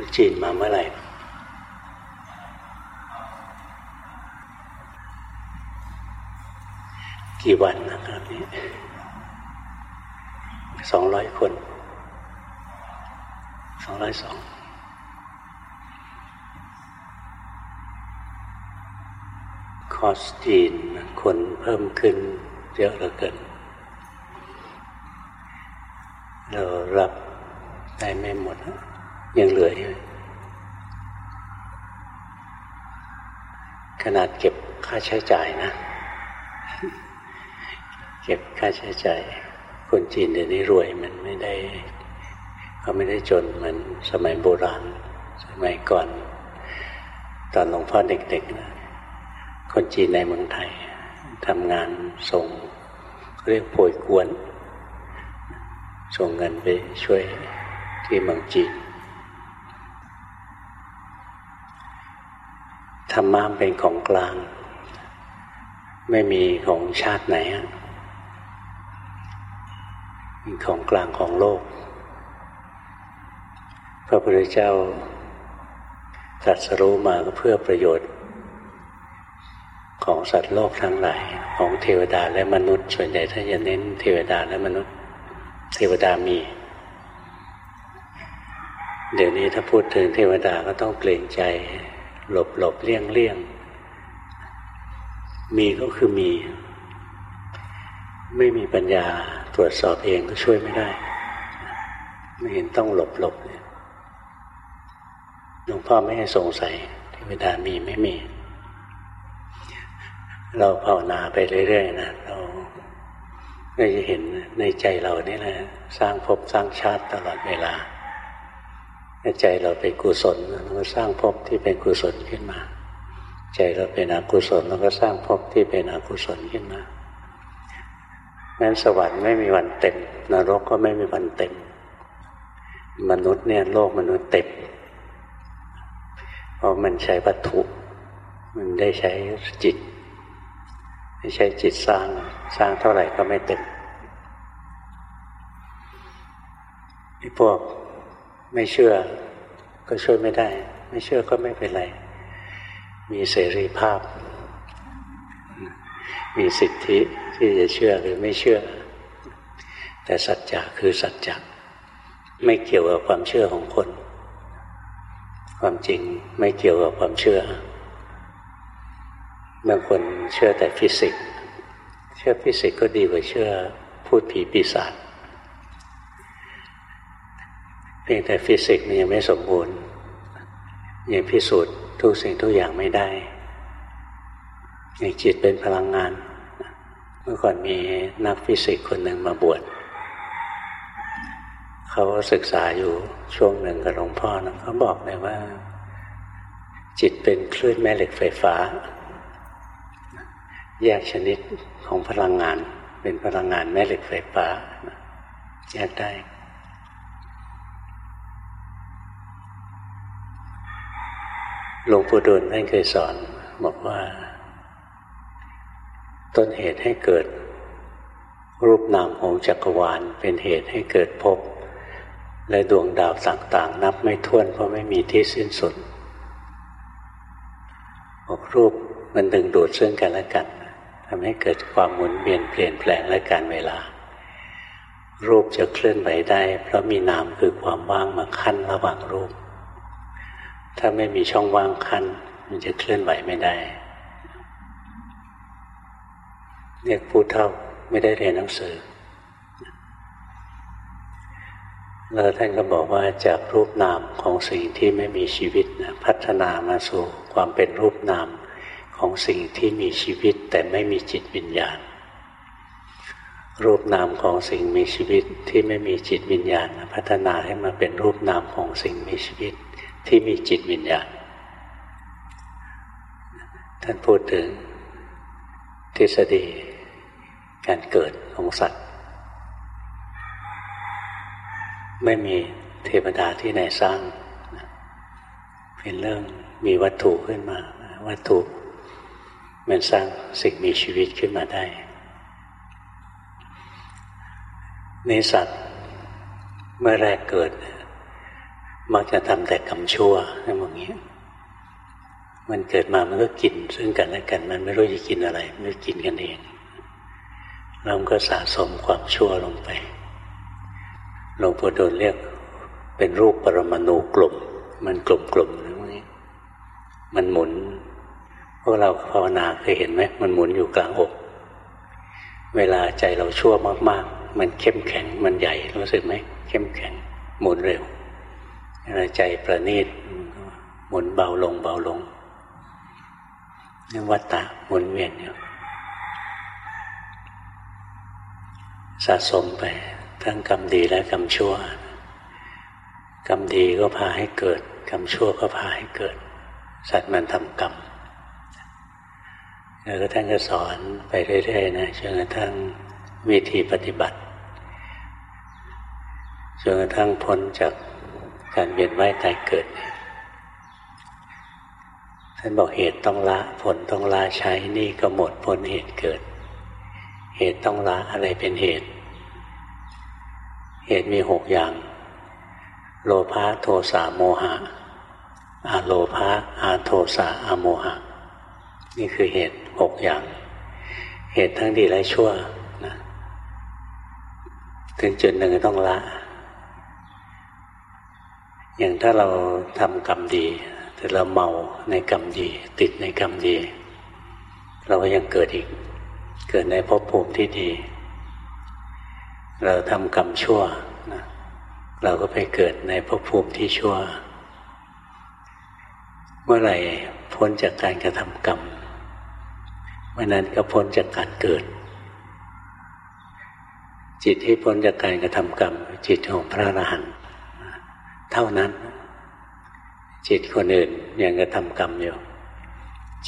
คนจีนมาเมื่อไหร่กี่วันนะครับนี่สองร้อยคนสองร้อยสองคอสจีนคนเพิ่มขึ้นเยอะเหลือเกิน เรารับได้ไม่หมด ยังเหลืออยู่ขนาดเก็บค่าใช้จ่ายนะ เก็บค่าใช้จ่าย คนจีนเดี๋ยวนี้รวยมันไม่ได้เขาไม่ได้จนเหมือนสมัยโบราณ สมัยก่อน ตอนหลวงพ่อเด็กๆนะคนจีนในเมืองไทยทำงานส่ง เรียกป่วยกวน ส่งเงินไปช่วยที่เมืองจีน รรมะเป็นของกลาง ไม่มีของชาติไหนเป็นของกลางของโลก พระพุทธเจ้าตรัสรู้มาก็เพื่อประโยชน์ ของสัตว์โลกทั้งหลาย ของเทวดาและมนุษย์ ส่วนใหญ่ถ้าจะเน้นเทวดาและมนุษย์ เทวดามี เดี๋ยวนี้ถ้าพูดถึงเทวดาก็ต้องเกรงใจ หลบหลบเลี่ยงเลี่ยงมีก็คือมี ไม่มีปัญญาตรวจสอบเองก็ช่วยไม่ได้ ไม่เห็นต้องหลบหลบเลยหลวงพ่อไม่ให้สงสัยเทวดามีไม่มี เราภาวนาไปเรื่อยๆนะเราก็จะเห็นในใจเรานี่แหละสร้างภพสร้างชาติตลอดเวลา ใจเราเป็นกุศลเราก็สร้างภพที่เป็นกุศลขึ้นมา ใจเราเป็นอกุศลเราก็สร้างภพที่เป็นอกุศลขึ้นมางั้นสวรรค์ไม่มีวันเต็มนรกก็ไม่มีวันเต็ม มนุษย์เนี่ยโลกมนุษย์เต็มเพราะมันใช้วัตถุ มันได้ใช้จิต ไม่ใช่จิตสร้างสร้างเท่าไหร่ก็ไม่เต็มไอ้พวกไม่เชื่อ ก็ช่วยไม่ได้ ไม่เชื่อก็ไม่เป็นไร มีเสรีภาพ มีสิทธิที่จะเชื่อหรือไม่เชื่อ แต่สัจจะคือสัจจะไม่เกี่ยวกับความเชื่อของคน ความจริงไม่เกี่ยวกับความเชื่อบางคนเชื่อแต่ฟิสิกส์เชื่อฟิสิกส์ก็ดีกว่าเชื่อภูตผีปีศาจ พียงแต่ฟิสิกส์มันยังไม่สมบูรณ์ยังพิสูจน์ทุกสิ่งทุกอย่างไม่ได้อย่างจิตเป็นพลังงาน เมื่อก่อนมีนักฟิสิกส์คนหนึ่งมาบวชเขาศึกษาอยู่ช่วงหนึ่งกับหลวงพ่อนะเขาบอกเลยว่า จิตเป็นคลื่นแม่เหล็กไฟฟ้า แยกชนิดของพลังงาน เป็นพลังงานแม่เหล็กไฟฟ้าแยกได้ หลวงปู่ดูลท่านเคยสอนบอกว่า ต้นเหตุให้เกิด รูปนามของจักรวาล เป็นเหตุให้เกิดภพและดวงดาวต่างๆ นับไม่ถ้วนเพราะไม่มีที่สิ้นสุดบอกรูปมันดึงดูดซึ่งกันและกันทำให้เกิดความหมุนเวียนเปลี่ยนแปลงและการเวลา รูปจะเคลื่อนไหวได้ เพราะมีนามคือความว่างมาขั้นระหว่างรูป ถ้าไม่มีช่องว่างขั้น มันจะเคลื่อนไหวไม่ได้เรียกผู้เท่าไม่ได้เรียนหนังสือ แล้วท่านก็บอกว่าจากรูปนามของสิ่งที่ไม่มีชีวิตนะพัฒนามาสู่ความเป็นรูปนามของสิ่งที่มีชีวิตแต่ไม่มีจิตวิญญาณ รูปนามของสิ่งมีชีวิตที่ไม่มีจิตวิญญาณ พัฒนาให้มาเป็นรูปนามของสิ่งมีชีวิต ที่มีจิตวิญญาณท่านพูดถึงทฤษฎีการเกิดของสัตว์ ไม่มีเทวดาที่ไหนสร้าง เป็นเรื่องมีวัตถุขึ้นมา วัตถุมันสร้างสิ่งมีชีวิตขึ้นมาได้ในสัตว์เมื่อแรกเกิด มักจะทำแต่กรรมชั่วอะไรอย่างเงี้ยมันเกิดมามันก็กิน ซึ่งกันและกัน มันไม่รู้จะกินอะไรไม่กินกันเองเราก็สะสมความชั่วลงไปหลวงปู่ดูลเรียกเป็นรูปปรมาณูกลุ่มมันกลุ่มๆนะนี้ มันหมุน พวกเราภาวนาเคยเห็นไหมมันหมุนอยู่กลางอก เวลาใจเราชั่วมาก ๆ มันเข้มแข็ง มันใหญ่รู้สึกไหมเข้มแข็ง หมุนเร็ว ใจประณีตหมุนเบาลงเบาลงนี่วัตตะหมุนเวียนอยู่สะสมไปทั้งกรรมดีและกรรมชั่ว กรรมดีก็พาให้เกิด กรรมชั่วก็พาให้เกิด สัตว์มันทำกรรมแล้วก็ท่านก็สอนไปเรื่อยๆนะจนกระทั่งวิธีปฏิบัติจนกระทั่งพ้นจาก การเวียนว่ายตายเกิดท่านบอกเหตุต้องละผลต้องละใช้นี่ก็หมดพ้นเหตุเกิด เหตุต้องละอะไรเป็นเหตุ เหตุมีหกอย่าง โลภะโทสะโมหะอาโลภะอาโทสะอาโมหะ นี่คือเหตุหกอย่าง เหตุทั้งดีและชั่วนะถึงจุดหนึ่งต้องละ อย่างถ้าเราทำกรรมดี แต่เราเมาในกรรมดี ติดในกรรมดี เราก็ยังเกิดอีก เกิดในภพภูมิที่ดี เราทำกรรมชั่วนะเราก็ไปเกิดในภพภูมิที่ชั่ว เมื่อไหร่พ้นจากการกระทำกรรมเมื่อนั้นก็พ้นจากการเกิด จิตที่พ้นจากการกระทำกรรม จิตของพระอรหันต์ เท่านั้น จิตคนอื่นยังกระทำกรรมอยู่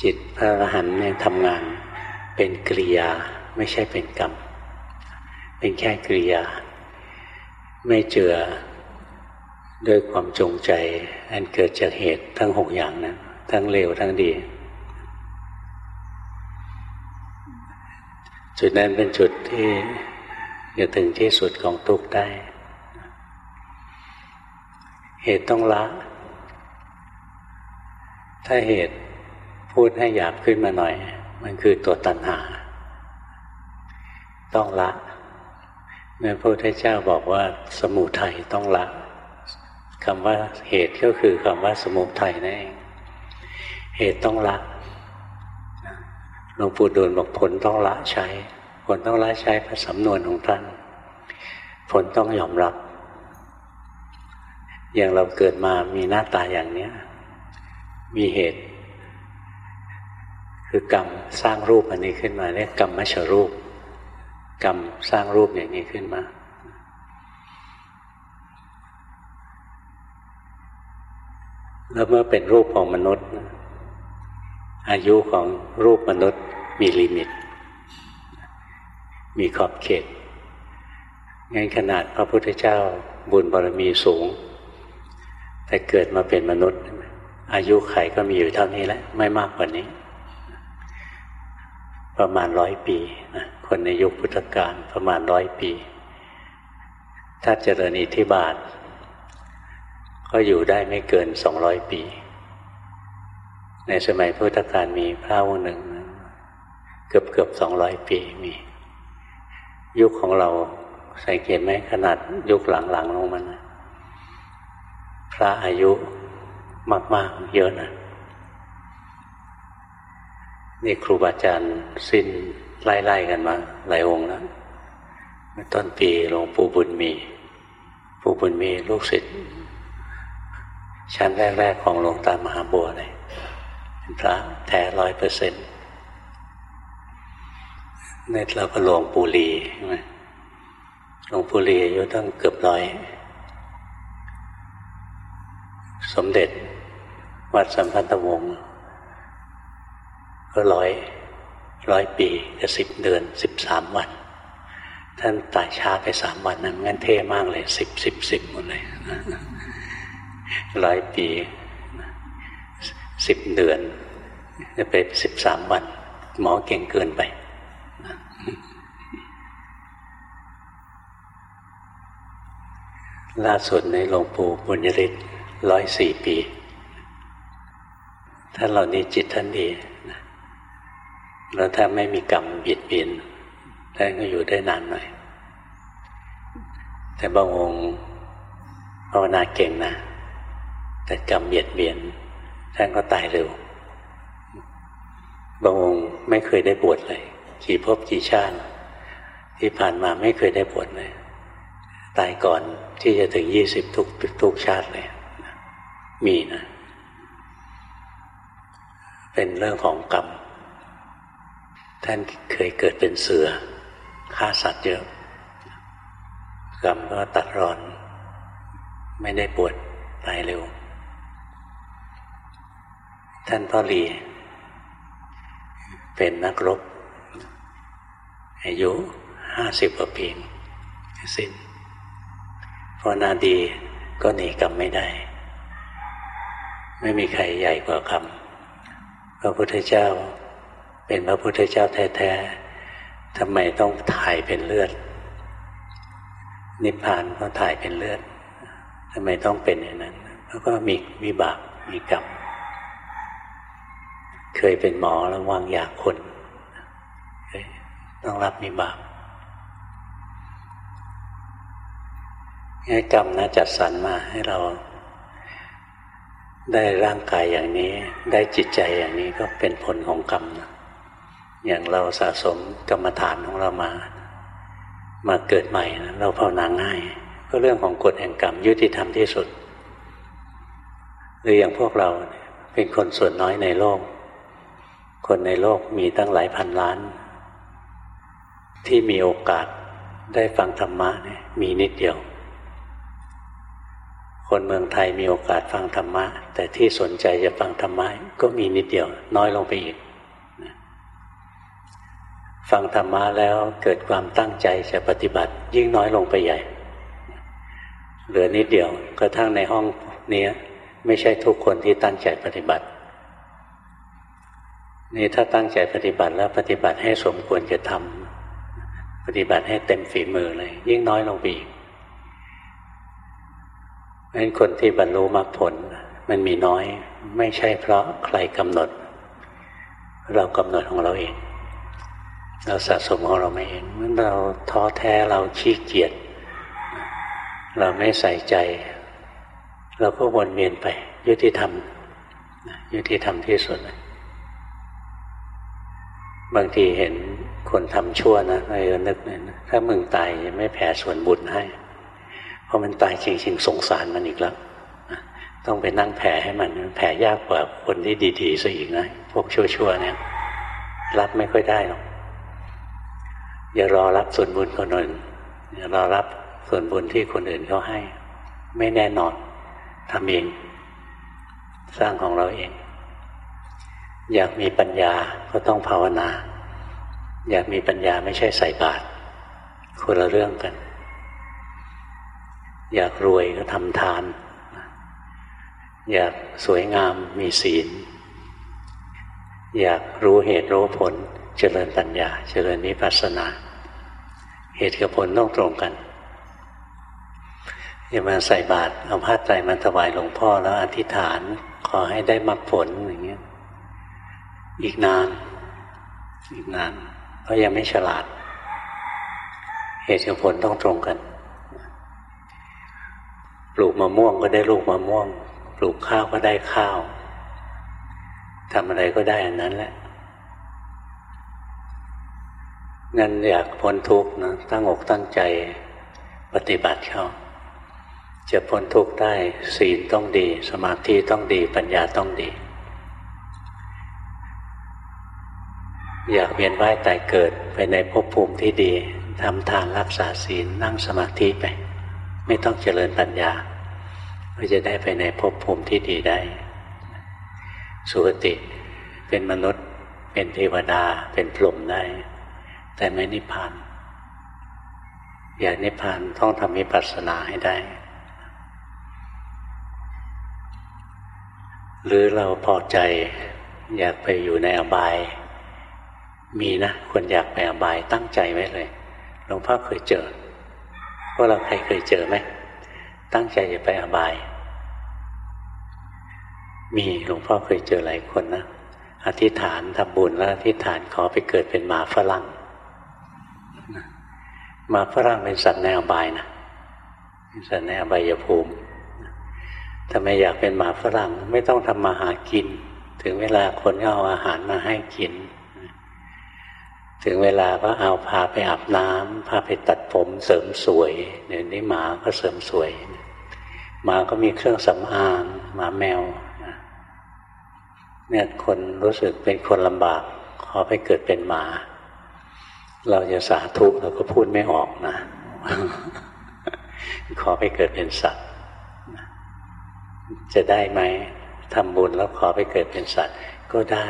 จิตพระอรหันต์เนี่ยทำงานเป็นกิริยาไม่ใช่เป็นกรรม เป็นแค่กริยา ไม่เจือด้วยความจงใจ อันเกิดจากเหตุทั้งหกอย่างนั้นทั้งเลวทั้งดี จุดนั้นเป็นจุดที่จะถึงที่สุดของทุกข์ได้ เหตุต้องละ ถ้าเหตุพูดให้หยาบขึ้นมาหน่อย มันคือตัวตัณหา ต้องละเมื่อพระพุทธเจ้าบอกว่าสมุทัยต้องละคำว่าเหตุก็คือคำว่าสมุทัยนั่นเองเหตุต้องละหลวงปู่ดูลบอกผลต้องละใช้ ผลต้องละใช้พระสำนวนของท่านผลต้องยอมรับ อย่างเราเกิดมามีหน้าตาอย่างเนี้ย มีเหตุ คือกรรมสร้างรูปอันนี้ขึ้นมาเรียกกรรมมชรูป กรรมสร้างรูปอย่างนี้ขึ้นมาแล้วเมื่อเป็นรูปของมนุษย์ อายุของรูปมนุษย์มีลิมิต มีขอบเขตงั้นขนาดพระพุทธเจ้าบุญบารมีสูง แต่เกิดมาเป็นมนุษย์ อายุไขก็มีอยู่เท่านี้แหละ ไม่มากกว่านี้ ประมาณร้อยปีนะคนในยุคพุทธกาลประมาณร้อยปี ถ้าเจริญอิทธิบาท ก็อยู่ได้ไม่เกินสองร้อยปี ในสมัยพุทธกาลมีพระองค์หนึ่ง เกือบเกือบสองร้อยปีมี ยุคของเราสังเกตไหมขนาดยุคหลังๆลงมัน พระอายุมาก ๆ เยอะนะนี่ครูบาอาจารย์สิ้นไล่ๆกันมา หลายองค์แล้วต้นปีหลวงปู่บุญมี ปู่บุญมีลูกศิษย์ชั้นแรก ๆ ของหลวงตามหาบัวเลยเป็นพระแท้ร้อยเปอร์เซ็นต์เนตเราก็หลวงปู่ลีใช่ไหมหลวงปู่ลีอายุตั้งเกือบร้อย สมเด็จ วัดสัมพันธวงศ์ก็ร้อยร้อยปีกับสิบเดือนสิบสามวัน ท่านตายช้าไปสามวันนั้นงั้นเท่มากเลยสิบสิบสิบหมดเลยร้อยปีสิบเดือน จะไปสิบสามวัน หมอเก่งเกินไป ล่าสุดในหลวงปู่บุญยริศ ร้อยสี่ปี ท่านเหล่านี้จิตท่านดีแล้วถ้าไม่มีกรรมบิดเบียนท่านก็อยู่ได้นานหน่อย แต่บางองค์ภาวนาเก่งนะ แต่กรรมเบียดเบียนท่านก็ตายเร็ว บางองค์ไม่เคยได้บวชเลยกี่ภพกี่ชาติที่ผ่านมาไม่เคยได้บวชเลย ตายก่อนที่จะถึงยี่สิบทุกทุกชาติเลย มีนะ เป็นเรื่องของกรรม ท่านเคยเกิดเป็นเสือฆ่าสัตว์เยอะ กรรมก็ตัดรอน ไม่ได้ปวดตายเร็ว ท่านพ่อหลี เป็นนักรบ อายุห้าสิบกว่าปีสิ้นพอนาดีก็หนีกรรมไม่ได้ ไม่มีใครใหญ่กว่ากรรมพระพุทธเจ้า เป็นพระพุทธเจ้าแท้ๆทำไมต้องถ่ายเป็นเลือด นิพพานก็ถ่ายเป็นเลือดทำไมต้องเป็นอย่างนั้นแล้วก็มีวิบากมีกรรมเคยเป็นหมอแล้ววางยาคนต้องรับมีบาปกรรมนะจัดสรรมาให้เรา ได้ร่างกายอย่างนี้ ได้จิตใจอย่างนี้ก็เป็นผลของกรรมนะอย่างเราสะสมกรรมฐานของเรามา มาเกิดใหม่นะเราภาวนาง่าย ก็เรื่องของกฎแห่งกรรมยุติธรรมที่สุด หรืออย่างพวกเราเป็นคนส่วนน้อยในโลก คนในโลกมีตั้งหลายพันล้าน ที่มีโอกาสได้ฟังธรรมะเนี่ยมีนิดเดียว คนเมืองไทยมีโอกาสฟังธรรมะ แต่ที่สนใจจะฟังธรรมะก็มีนิดเดียว น้อยลงไปอีก ฟังธรรมะแล้วเกิดความตั้งใจจะปฏิบัติ ยิ่งน้อยลงไปใหญ่ เหลือนิดเดียวกระทั่งในห้องนี้ไม่ใช่ทุกคนที่ตั้งใจปฏิบัติ นี่ถ้าตั้งใจปฏิบัติแล้วปฏิบัติให้สมควรจะทำปฏิบัติให้เต็มฝีมือเลย ยิ่งน้อยลงไปอีก เพราะฉะนั้นคนที่บรรลุมรรคผลมันมีน้อย ไม่ใช่เพราะใครกำหนด เรากำหนดของเราเอง เราสะสมของเราเองเมื่อเราท้อแท้เราขี้เกียจเราไม่ใส่ใจ เราก็วนเวียนไป ยุติธรรมยุติธรรมที่สุดบางทีเห็นคนทำชั่วนะไอ้นึกเนี่ยถ้ามึงตายไม่แผ่ส่วนบุญให้ พอมันตายจริงๆสงสารมันอีกแล้วต้องไปนั่งแผ่ให้มันแผ่ยากกว่าคนที่ดีๆซะอีกนะพวกชั่วๆเนี่ย รับไม่ค่อยได้หรอกอย่ารอรับส่วนบุญคนอื่นอย่ารอรับส่วนบุญที่คนอื่นเขาให้ ไม่แน่นอนทำเอง สร้างของเราเอง อยากมีปัญญาก็ต้องภาวนา อยากมีปัญญาไม่ใช่ใส่บาตรคนละเรื่องกัน อยากรวยก็ทำทาน อยากสวยงามมีศีล อยากรู้เหตุรู้ผลเจริญปัญญา เจริญนิพพานา เหตุกับผลต้องตรงกันอย่ามาใส่บาตรเอาผ้าไตรมาถวายหลวงพ่อแล้วอธิษฐานขอให้ได้มรรคผลอย่างเงี้ยอีกนาน อีกนานเพราะยังไม่ฉลาด เหตุกับผลต้องตรงกัน ลูกมะม่วงก็ได้ลูกมะม่วง ปลูกข้าวก็ได้ข้าวทำอะไรก็ได้อันนั้นแหละงั้นอยากพ้นทุกข์นะตั้งอกตั้งใจปฏิบัติเขาจะพ้นทุกข์ได้ศีลต้องดี สมาธิต้องดี ปัญญาต้องดี อยากเวียนว่ายตายเกิดไปในภพภูมิที่ดีทำทานรักษาศีลนั่งสมาธิไป ไม่ต้องเจริญปัญญาก็จะได้ไปในภพภูมิที่ดีได้ สุคติเป็นมนุษย์เป็นเทวดาเป็นพรหมได้ แต่ไม่นิพพานอยากนิพพานต้องทำวิปัสสนาให้ได้ หรือเราพอใจอยากไปอยู่ในอบาย มีนะคนอยากไปอบายตั้งใจไว้เลยหลวงพ่อเคยเจอ พวกเราใครเคยเจอไหม ตั้งใจจะไปอบาย มีหลวงพ่อเคยเจอหลายคนนะ อธิษฐานทำบุญแล้วอธิษฐานขอไปเกิดเป็นหมาฝรั่งหมาฝรั่งเป็นสัตว์ในอบายนะสัตว์ในอบายภูมิถ้าไมอยากเป็นหมาฝรั่งไม่ต้องทำมาหากิน ถึงเวลาคนก็เอาอาหารมาให้กิน ถึงเวลาก็เอาพาไปอาบน้ำพาไปตัดผมเสริมสวยเดี๋ยวนี้หมาก็เสริมสวย หมาก็มีเครื่องสำอางหมาแมวเนี่ยคนรู้สึกเป็นคนลำบากขอไปเกิดเป็นหมา เราจะสาธุเราก็พูดไม่ออกนะขอไปเกิดเป็นสัตว์ จะได้ไหมทำบุญแล้วขอไปเกิดเป็นสัตว์ ก็ได้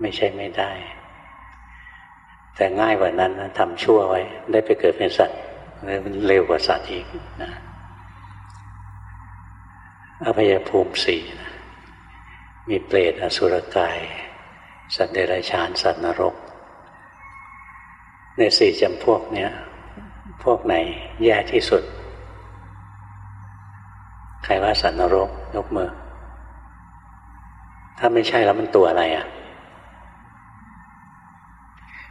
ไม่ใช่ไม่ได้ แต่ง่ายกว่านั้นนะทำชั่วไว้ ได้ไปเกิดเป็นสัตว์มันเร็วกว่าสัตว์อีกนะอภัยภูมิสี่นะมีเปรตอสุรกาย สัตว์เดรัจฉานสัตว์นรก ในสี่จำพวกเนี้ยพวกไหนแย่ที่สุด ใครว่าสัตว์นรกยกมือ ถ้าไม่ใช่แล้วมันตัวอะไรอะ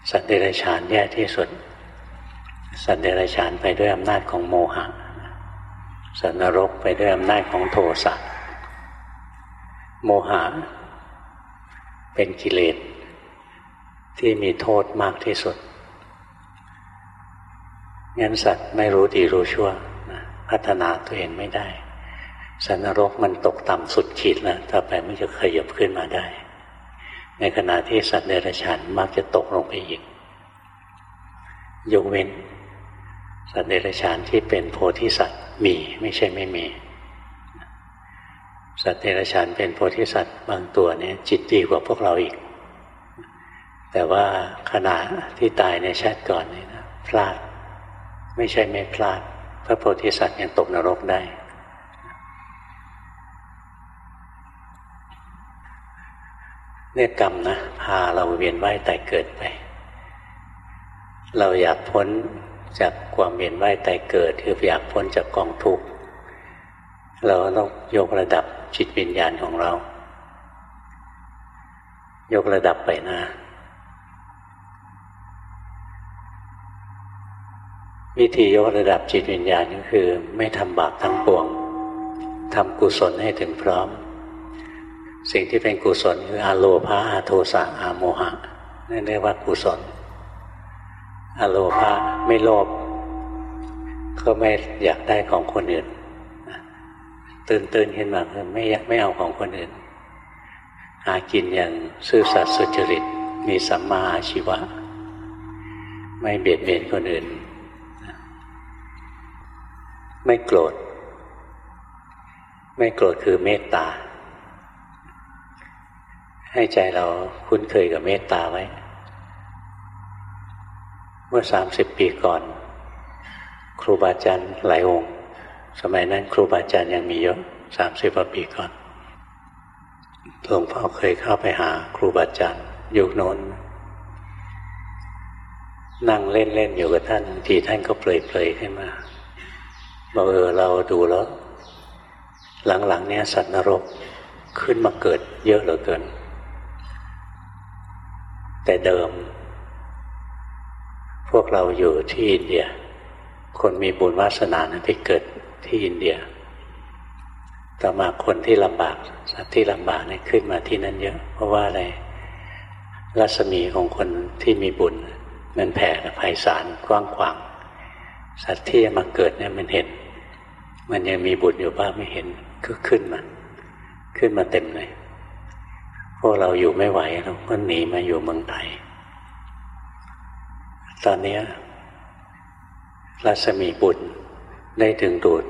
สัตว์เดรัจฉานแย่ที่สุด สัตว์เดรัจฉานไปด้วยอำนาจของโมหะ สัตว์นรกไปด้วยอำนาจของโทสะ โมหะ เป็นกิเลสที่มีโทษมากที่สุด งั้นสัตว์ไม่รู้ดีรู้ชั่ว พัฒนาตัวเองไม่ได้ สัตว์นรกมันตกต่ำสุดขีดแล้วต่อไปมันจะขยับขึ้นมาได้ ในขณะที่สัตว์เดรัจฉานมักจะตกลงไปอีก ยกเว้น สัตว์เดรัจฉานที่เป็นโพธิสัตว์มีไม่ใช่ไม่มี สัตว์เดรัจฉานเป็นโพธิสัตว์บางตัวเนี่ยจิตดีกว่าพวกเราอีก แต่ว่าขณะที่ตายในชาติก่อนนี่นะพลาด ไม่ใช่ไม่พลาด พระโพธิสัตว์ยังตกนรกได้ เนี่ยกรรมนะพาเราเวียนว่ายตายเกิดไป เราอยากพ้นจากความเวียนว่ายตายเกิด คืออยากพ้นจากกองทุกข์เราต้องยกระดับจิตวิญญาณของเรา ยกระดับไปนะ วิธียกระดับจิตวิญญาณก็คือ ไม่ทำบาปทั้งปวงทำกุศลให้ถึงพร้อม สิ่งที่เป็นกุศลคืออาโลภาอาโทสะอาโมหะนั่นเรียกว่ากุศลอาโลภาไม่โลภก็ไม่อยากได้ของคนอื่นตื่นตื่นขึ้นมาคือไม่ไม่เอาของคนอื่น หากินอย่างซื่อสัตย์สุจริตมีสัมมาอาชีวะ ไม่เบียดเบียนคนอื่น ไม่โกรธ ไม่โกรธคือเมตตา ให้ใจเราคุ้นเคยกับเมตตาไว้ เมื่อสามสิบปีก่อน ครูบาอาจารย์หลายองค์ สมัยนั้นครูบาอาจารย์ยังมีเยอะสามสิบกว่าปีก่อนหลวงพ่อเคยเข้าไปหาครูบาอาจารย์ยุคโน้นนั่งเล่นเล่นอยู่กับท่านทีท่านก็เปลยเปลยขึ้นมาบอกเออเราดูแล้ว หลัง ๆ เนี้ยสัตว์นรกขึ้นมาเกิดเยอะเหลือเกิน แต่เดิม พวกเราอยู่ที่อินเดีย คนมีบุญวาสนานะไปเกิดที่อินเดีย ต่อมาคนที่ลำบากสัตว์ที่ลำบากเนี่ยขึ้นมาที่นั่นเยอะ เพราะว่าอะไรรัศมีของคนที่มีบุญ มันแผ่ไพศาลกว้างขวางสัตว์ที่มาเกิดเนี่ยมันเห็น มันยังมีบุญอยู่บ้างไม่เห็นก็ขึ้นมา ขึ้นมาเต็มเลย พวกเราอยู่ไม่ไหวเราก็หนีมาอยู่เมืองไทย ตอนนี้รัศมีบุญได้ถึงดูด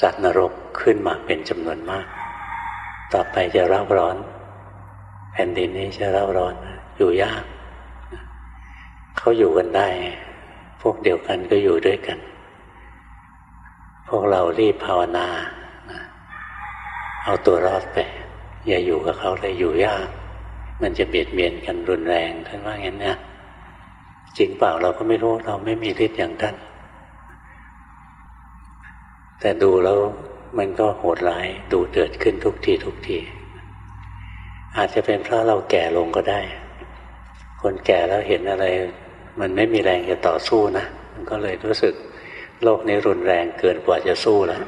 สัตว์นรกขึ้นมาเป็นจำนวนมาก ต่อไปจะร้าร้อน แผ่นดินนี้จะร้าร้อน อยู่ยาก เขาอยู่กันได้ พวกเดียวกันก็อยู่ด้วยกัน พวกเรารีบภาวนา เอาตัวรอดไป อย่าอยู่กับเขาเลยอยู่ยาก มันจะเบียดเบียนกันรุนแรงท่านว่างั้นนะจริงเปล่าเราก็ไม่รู้เราไม่มีฤทธิ์อย่างท่านแต่ดูแล้วมันก็โหดร้ายดูเดือดขึ้นทุกทีทุกที อาจจะเป็นเพราะเราแก่ลงก็ได้ คนแก่แล้วเห็นอะไร มันไม่มีแรงจะต่อสู้นะมันก็เลยรู้สึกโลกนี้รุนแรงเกินกว่าจะสู้แล้ว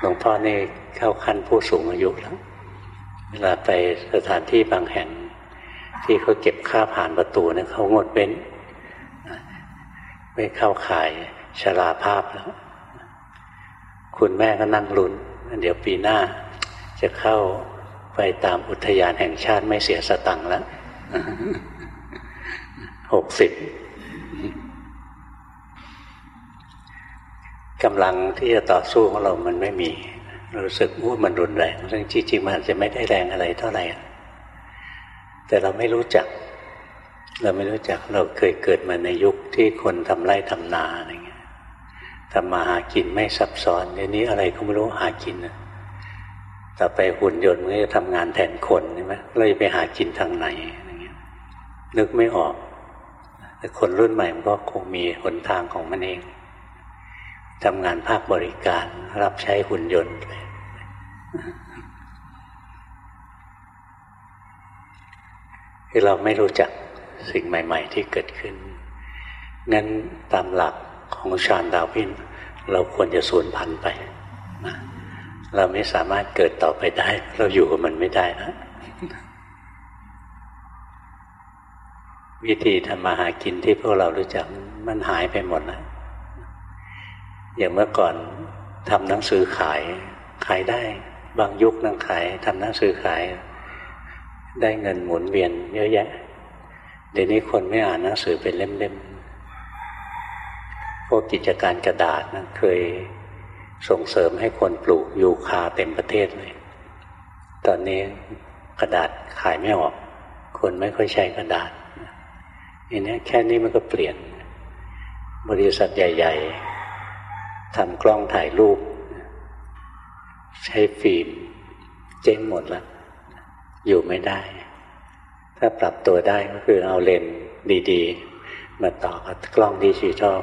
หลวงพ่อนี่เข้าขั้นผู้สูงอายุแล้ว เวลาไปสถานที่บางแห่ง ที่เขาเก็บค่าผ่านประตูเนี่ยเขางดเว้นไม่เข้าข่ายชราภาพแล้ว คุณแม่ก็นั่งลุ้น เดี๋ยวปีหน้า จะเข้าไปตามอุทยานแห่งชาติไม่เสียสตังค์แล้วหกสิบกำลังที่จะต่อสู้ของเรามันไม่มี รู้สึกว่ามันรุนแรงซึ่งจริงๆมันจะไม่ได้แรงอะไรเท่าไหร่แต่เราไม่รู้จัก เราไม่รู้จักเราเคยเกิดมาในยุคที่คนทำไร่ทำนาอะไรเงี้ยทำมาหากินไม่ซับซ้อนเดี๋ยวนี้อะไรก็ไม่รู้หากินต่อไปหุ่นยนต์มันจะทำงานแทนคนใช่ไหมเราจะไปหากินทางไหนอะไรเงี้ยนึกไม่ออก แต่คนรุ่นใหม่มันก็คงมีหนทางของมันเอง ทำงานภาคบริการ รับใช้หุ่นยนต์ไปคือเราไม่รู้จักสิ่งใหม่ ๆ ที่เกิดขึ้น งั้นตามหลักของชาญดาวินเราควรจะสูญพันธุ์ไปนะเราไม่สามารถเกิดต่อไปได้ เราอยู่กับมันไม่ได้นะวิธีทำมาหากินที่พวกเรารู้จักมันหายไปหมดแล้ว อย่างเมื่อก่อนทำหนังสือขายขายได้ บางยุคนั่งขายทำหนังสือขาย ได้เงินหมุนเวียนเยอะแยะ เดี๋ยวนี้คนไม่อ่านหนังสือเป็นเล่มๆพวกกิจการกระดาษนะเคยส่งเสริมให้คนปลูกยูคาเต็มประเทศเลย ตอนนี้กระดาษขายไม่ออก คนไม่ค่อยใช้กระดาษอันนี้แค่นี้มันก็เปลี่ยน บริษัทใหญ่ ๆ ทำกล้องถ่ายรูป ใช้ฟิล์ม เจ๊งหมดแล้วอยู่ไม่ได้ ถ้าปรับตัวได้ก็คือเอาเลนส์ดีๆ มาต่อกับกล้องดิจิทัล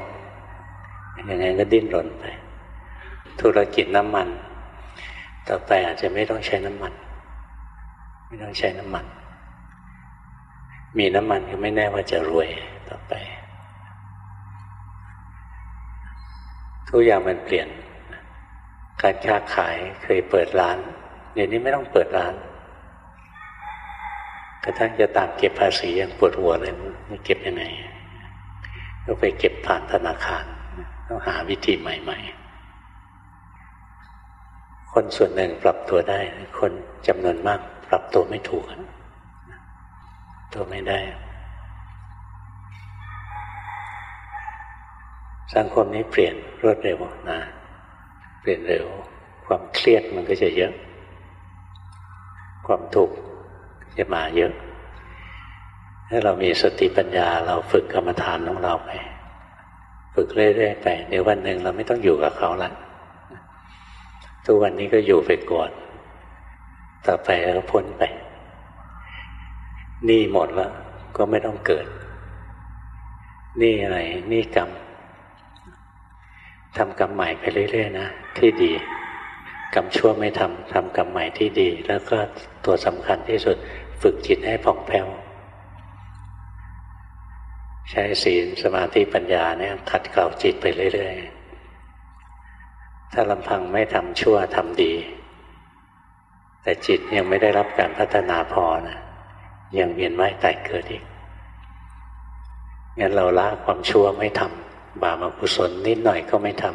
อย่างนั้นก็ดิ้นรนไป ธุรกิจน้ำมัน ต่อไปอาจจะไม่ต้องใช้น้ำมัน ไม่ต้องใช้น้ำมัน มีน้ำมันก็ไม่แน่ว่าจะรวยต่อไป ทุกอย่างมันเปลี่ยน การค้าขายเคยเปิดร้าน เดี๋ยวนี้ไม่ต้องเปิดร้านกระทั่งจะตามเก็บภาษียังปวดหัวเลยเก็บยังไงก็ไปเก็บผ่านธนาคารต้องหาวิธีใหม่ ๆ คนส่วนหนึ่งปรับตัวได้ คนจำนวนมาก ปรับตัวไม่ถูก ตัวไม่ได้ สังคมนี้เปลี่ยนรวดเร็วนะเปลี่ยนเร็ว ความเครียดมันก็จะเยอะ ความทุกข์จะมาเยอะ ถ้าเรามีสติปัญญาเราฝึกกรรมฐานของเราไปฝึกเรื่อยๆไปเดี๋ยววันหนึ่งเราไม่ต้องอยู่กับเขาละทุกวันนี้ก็อยู่ไปก่อน ต่อไปก็พ้นไป นี่หมดแล้วก็ไม่ต้องเกิด นี่อะไร นี่กรรม ทำกรรมใหม่ไปเรื่อยๆนะที่ดีกรรมชั่วไม่ทำทำกรรมใหม่ที่ดี แล้วก็ตัวสำคัญที่สุดฝึกจิตให้ผ่องแผ้วใช้ศีลสมาธิปัญญาเนี่ยขัดเกลาจิตไปเรื่อยๆ ถ้าลำพังไม่ทำชั่วทำดี แต่จิตยังไม่ได้รับการพัฒนาพอนะยังเวียนว่ายตายเกิดอีกงั้นเราละความชั่วไม่ทำ บาปอกุศลนิดหน่อยก็ไม่ท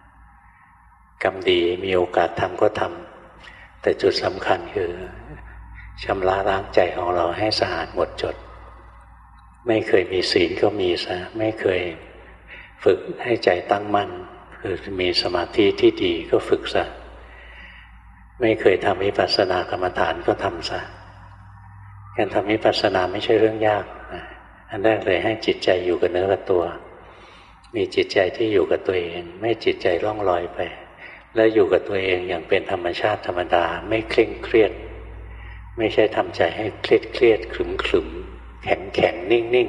ำกรรมดีมีโอกาสทำก็ทำแต่จุดสำคัญคือชำระล้างใจของเราให้สะอาดหมดจด ไม่เคยมีศีลก็มีซะ ไม่เคยฝึกให้ใจตั้งมั่น คือมีสมาธิที่ดีก็ฝึกซะ ไม่เคยทำวิปัสสนากรรมฐานก็ทำซะการทำวิปัสสนาไม่ใช่เรื่องยากอันแรกเลยให้จิตใจอยู่กับเนื้อกับตัว มีจิตใจที่อยู่กับตัวเอง ไม่จิตใจล่องลอยไป แล้วอยู่กับตัวเองอย่างเป็นธรรมชาติธรรมดา ไม่เคร่งเครียด ไม่ใช่ทำใจให้เครียดเครียดขึมขึมแข็งแข็งนิ่งนิ่ง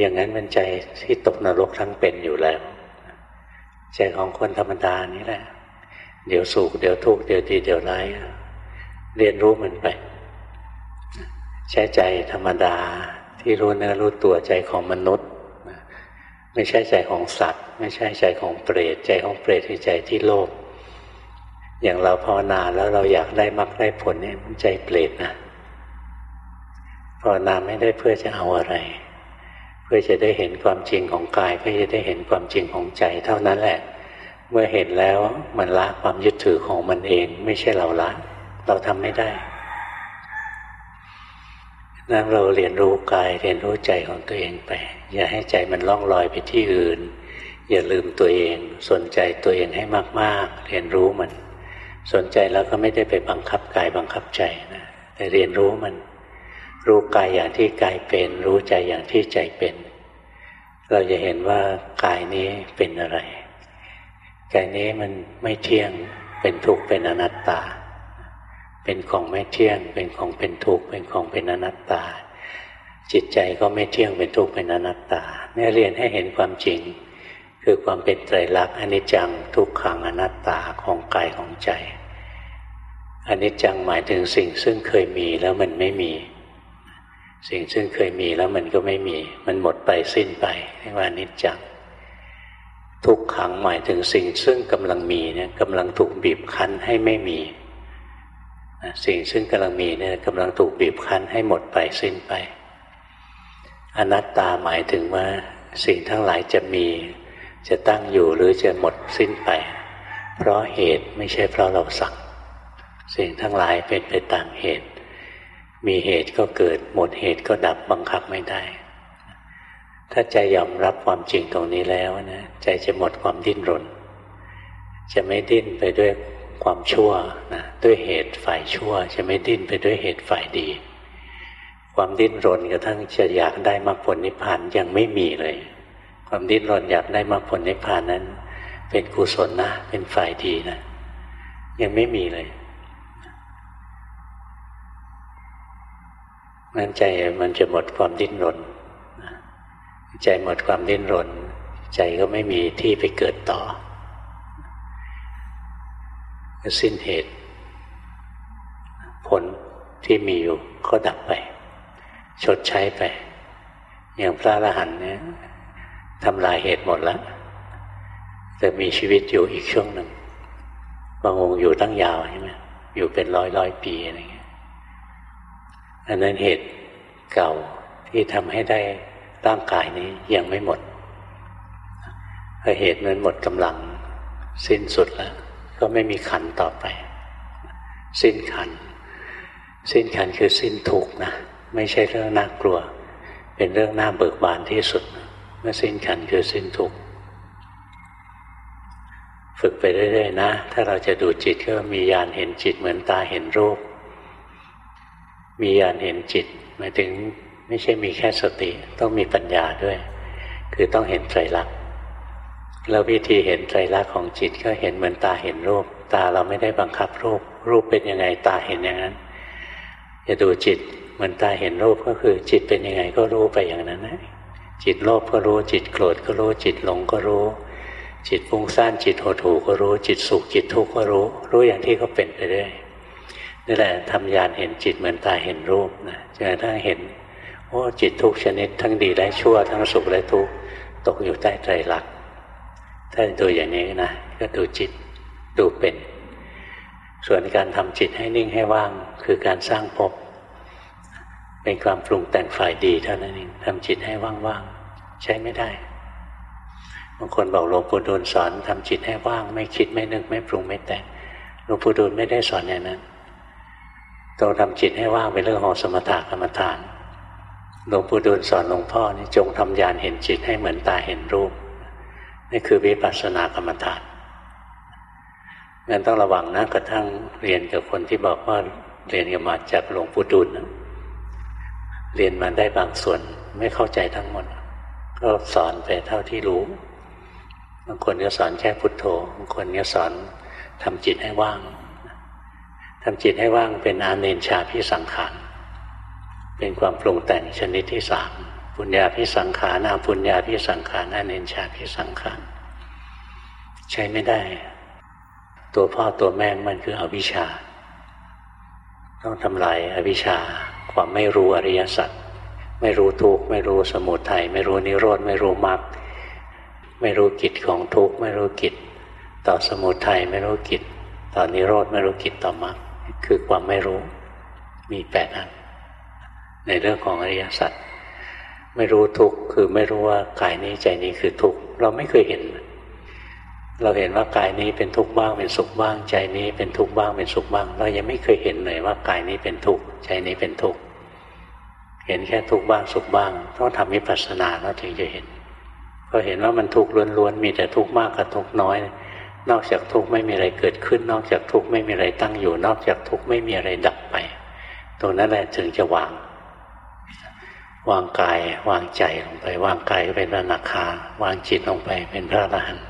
อย่างนั้นมันใจที่ตกนรกทั้งเป็นอยู่แล้ว ใจของคนธรรมดานี่แหละ เดี๋ยวสุขเดี๋ยวทุกข์เดี๋ยวดีเดี๋ยวร้ายเรียนรู้มันไปใช้ใจธรรมดาที่รู้เนื้อรู้ตัวใจของมนุษย์ ไม่ใช่ใจของสัตว์ ไม่ใช่ใจของเปรตใจของเปรตคือใจที่โลภอย่างเราภาวนาแล้วเราอยากได้มรรคได้ผลเนี่ยมันใจเปรตนะภาวนาไม่ได้เพื่อจะเอาอะไร เพื่อจะได้เห็นความจริงของกายเพื่อจะได้เห็นความจริงของใจ เท่านั้นแหละ เมื่อเห็นแล้วมันละความยึดถือของมันเอง ไม่ใช่เราละ เราทำไม่ได้ นั่นเราเรียนรู้กายเรียนรู้ใจของตัวเองไป อย่าให้ใจมันล่องลอยไปที่อื่น อย่าลืมตัวเอง สนใจตัวเองให้มากๆ เรียนรู้มัน สนใจแล้วก็ไม่ได้ไปบังคับกายบังคับใจนะแต่เรียนรู้มัน รู้กายอย่างที่กายเป็น รู้ใจอย่างที่ใจเป็น เราจะเห็นว่ากายนี้เป็นอะไรกายนี้มันไม่เที่ยงเป็นทุกข์เป็นอนัตตา เป็นของไม่เที่ยง เป็นของเป็นทุกข์เป็นของเป็นอนัตตา จิตใจก็ไม่เที่ยงเป็นทุกข์เป็นอนัตตาเนี่ยเรียนให้เห็นความจริง คือความเป็นไตรลักษณ์อนิจจังทุกขังอนัตตาของกายของใจอนิจจังหมายถึงสิ่งซึ่งเคยมีแล้วมันไม่มี สิ่งซึ่งเคยมีแล้วมันก็ไม่มี มันหมดไปสิ้นไปเรียกว่าอนิจจัง ทุกขังหมายถึงสิ่งซึ่งกำลังมีเนี่ยกำลังถูกบีบคั้นให้ไม่มี สิ่งซึ่งกำลังมีเนี่ยกำลังถูกบีบคั้นให้หมดไปสิ้นไป อนัตตาหมายถึงว่าสิ่งทั้งหลายจะมี จะตั้งอยู่หรือจะหมดสิ้นไป เพราะเหตุไม่ใช่เพราะเราสั่งสิ่งทั้งหลายเป็นไปตามเหตุ มีเหตุก็เกิดหมดเหตุก็ดับบังคับไม่ได้ ถ้าใจยอมรับความจริงตรงนี้แล้วนะใจจะหมดความดิ้นรน จะไม่ดิ้นไปด้วย ความชั่วนะด้วยเหตุฝ่ายชั่ว จะไม่ดิ้นไปด้วยเหตุฝ่ายดี ความดิ้นรนกระทั่งจะอยากได้มรรคผลนิพพานยังไม่มีเลย ความดิ้นรนอยากได้มรรคผลนิพพานนั้น เป็นกุศลนะเป็นฝ่ายดีนะ ยังไม่มีเลยนั้นใจมันจะหมดความดิ้นรนใจหมดความดิ้นรน ใจก็ไม่มีที่ไปเกิดต่อ สิ้นเหตุ ผลที่มีอยู่ก็ดับไป ชดใช้ไป อย่างพระอรหันต์เนี่ยทำลายเหตุหมดแล้ว แต่มีชีวิตอยู่อีกช่วงหนึ่งบางองค์อยู่ตั้งยาวใช่ไหมอยู่เป็นร้อยร้อยปีอะไรเงี้ยอันนั้นเหตุเก่าที่ทำให้ได้ร่างกายนี้ยังไม่หมดพอเหตุนั้นหมดกำลังสิ้นสุดแล้ว ก็ไม่มีขันต่อไป สิ้นขัน สิ้นขันคือสิ้นทุกนะ ไม่ใช่เรื่องน่ากลัว เป็นเรื่องน่าเบิกบานที่สุดเมื่อสิ้นขันคือสิ้นทุกฝึกไปเรื่อยๆนะ ถ้าเราจะดูจิตก็มียานเห็นจิตเหมือนตาเห็นรูป มียานเห็นจิตหมายถึงไม่ใช่มีแค่สติ ต้องมีปัญญาด้วย คือต้องเห็นไตรลักษณ์ แล้ววิธีเห็นไตรลักษณ์ของจิตก็เห็นเหมือนตาเห็นรูป ตาเราไม่ได้บังคับรูป รูปเป็นยังไงตาเห็นอย่างนั้นจะดูจิตเหมือนตาเห็นรูปก็คือ จิตเป็นยังไงก็รู้ไปอย่างนั้นนะจิตโลภก็รู้ จิตโกรธก็รู้ จิตหลงก็รู้ จิตฟุ้งซ่านจิตหดหู่ก็รู้ จิตสุขจิตทุกข์ก็รู้ รู้อย่างที่เขาเป็นไปเรื่อยนี่แหละทำยานเห็นจิตเหมือนตาเห็นรูปนะจนกระทั่งเห็นโอ้จิตทุกชนิด ทั้งดีและชั่วทั้งสุขและทุกข์ตกอยู่ใต้ไตรลักษณ์ ถ้าดูอย่างนี้นะก็ดูจิตดูเป็น ส่วนการทำจิตให้นิ่งให้ว่างคือการสร้างภพเป็นความปรุงแต่งฝ่ายดีเท่านั้นเองทำจิตให้ว่างๆใช้ไม่ได้บางคนบอกหลวงปู่ดูลสอนทำจิตให้ว่าง ไม่คิดไม่นึกไม่ปรุงไม่แต่งหลวงปู่ดูลไม่ได้สอนอย่างนั้นต้องทำจิตให้ว่างเป็นเรื่องของสมถะกรรมฐานหลวงปู่ดูลสอนหลวงพ่อนี่จงทำญาณเห็นจิตให้เหมือนตาเห็นรูป นี่คือวิปัสสนากรรมฐานงั้นต้องระวังนะกระทั่งเรียนกับคนที่บอกว่าเรียนกันมาจากหลวงปู่ดูลนะเรียนมาได้บางส่วนไม่เข้าใจทั้งหมด ก็สอนไปเท่าที่รู้บางคนก็สอนแค่พุทโธบางคนก็สอนทำจิตให้ว่างทำจิตให้ว่างเป็นอาเนนชาพิสังขารเป็นความปรุงแต่งชนิดที่สาม ปุญญาพิสังขารนาปุญญาพิสังขารนาเนนชาพิสังขารใช้ไม่ได้ ตัวพ่อตัวแม่มันคืออวิชชา ต้องทำลายอวิชชา ความไม่รู้อริยสัจไม่รู้ทุกข์ไม่รู้สมุทัยไม่รู้นิโรธไม่รู้มรรคไม่รู้กิจของทุกข์ไม่รู้กิจ ต่อสมุทัยไม่รู้กิจ ต่อนิโรธไม่รู้กิจต่อมรรคคือความไม่รู้มีแปดอันในเรื่องของอริยสัจ ไม่รู้ทุกข์คือไม่รู้ว่ากายนี้ใจนี้คือทุกข์เราไม่เคยเห็น เราเห็นว่ากายนี้เป็นทุกข์บ้างเป็นสุขบ้าง ใจนี้เป็นทุกข์บ้างเป็นสุขบ้าง เรายังไม่เคยเห็นเลยว่ากายนี้เป็นทุกข์ใจนี้เป็นทุกข์เห็นแค่ทุกข์บ้างสุขบ้างต้องทำวิปัสสนาเราถึงจะเห็นก็เห็นว่ามันทุกข์ล้วนๆมีแต่ทุกข์มากกับทุกข์น้อย นอกจากทุกข์ไม่มีอะไรเกิดขึ้น นอกจากทุกข์ไม่มีอะไรตั้งอยู่ นอกจากทุกข์ไม่มีอะไรดับไป ตรงนั้นแหละถึงจะวาง วางกายวางใจลงไป วางกายเป็นอนาคาวางจิตลงไปเป็นพระอรหันต์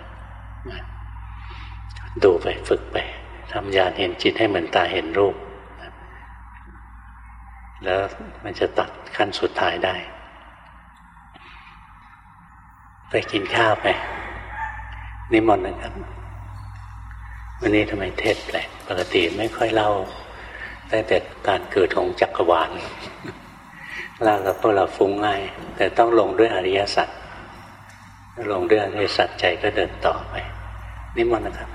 ดูไปฝึกไปทำญาณเห็นจิตให้เหมือนตาเห็นรูป แล้วมันจะตัดขั้นสุดท้ายได้ ไปกินข้าวไปนิมนต์นะครับ วันนี้ทำไมเทศแปลกปกติไม่ค่อยเล่าตั้งแต่การเกิดของจักรวาล เราแล้วพวกเราฟุ้งง่าย แต่ต้องลงด้วยอริยสัจลงด้วยอริยสัจใจก็เดินต่อไปนิมนต์นะครับ